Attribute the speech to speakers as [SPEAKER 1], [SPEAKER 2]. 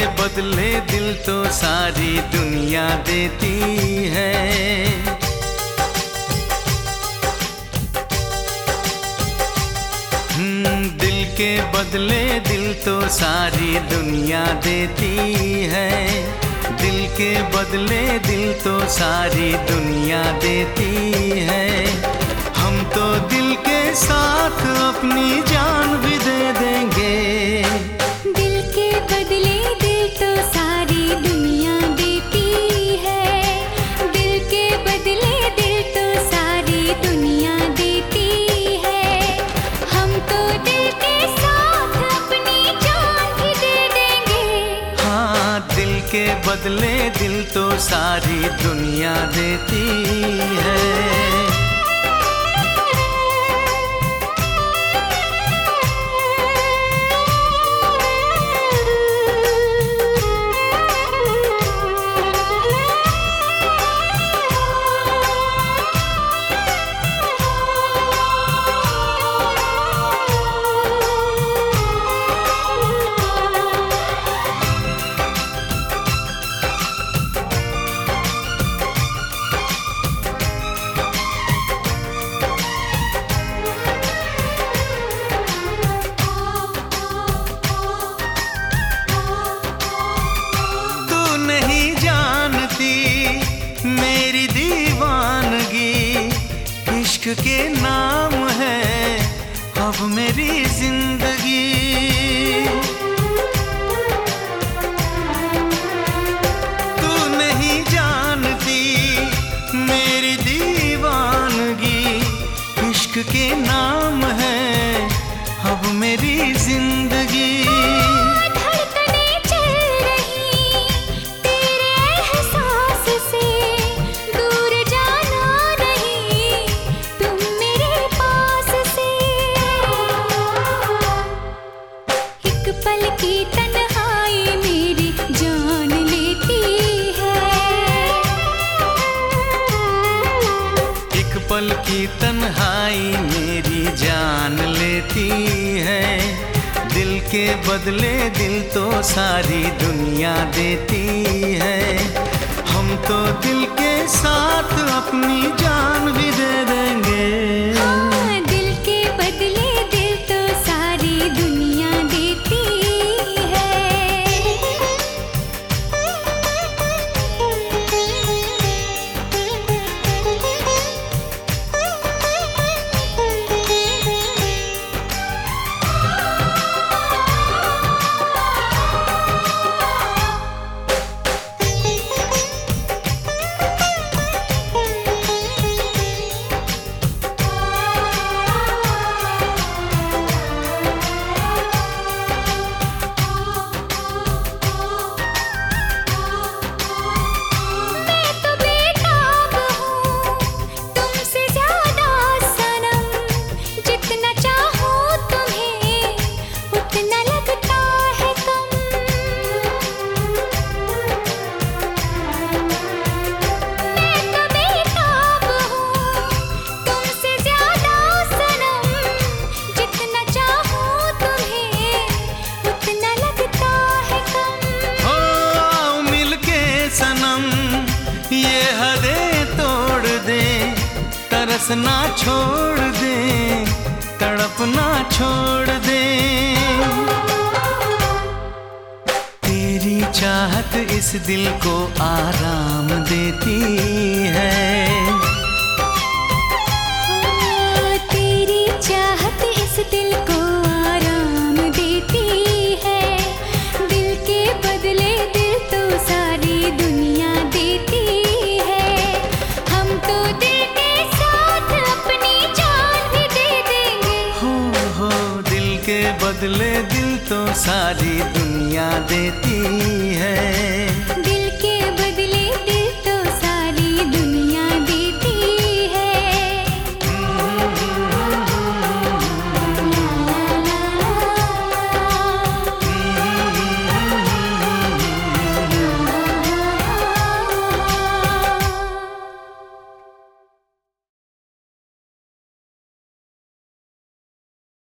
[SPEAKER 1] दिल तो सारी दुनिया देती है। हम्म, दिल के बदले दिल तो सारी दुनिया देती है। दिल के बदले दिल तो सारी दुनिया देती है। के
[SPEAKER 2] बदले दिल तो सारी दुनिया देती है।
[SPEAKER 1] इश्क के नाम है अब मेरी ज़िंदगी। तू नहीं जानती मेरी दीवानगी, इश्क के नाम है अब मेरी ज़िंदगी।
[SPEAKER 2] पल की तन्हाई मेरी जान लेती है।
[SPEAKER 1] दिल के बदले दिल तो सारी दुनिया देती है। हम तो दिल के साथ अपनी जान भी दे देंगे तरसना छोड़ दे तड़पना छोड़ दे। तेरी चाहत इस दिल को आराम देती के बदले दिल तो सारी दुनिया देती है।
[SPEAKER 2] दिल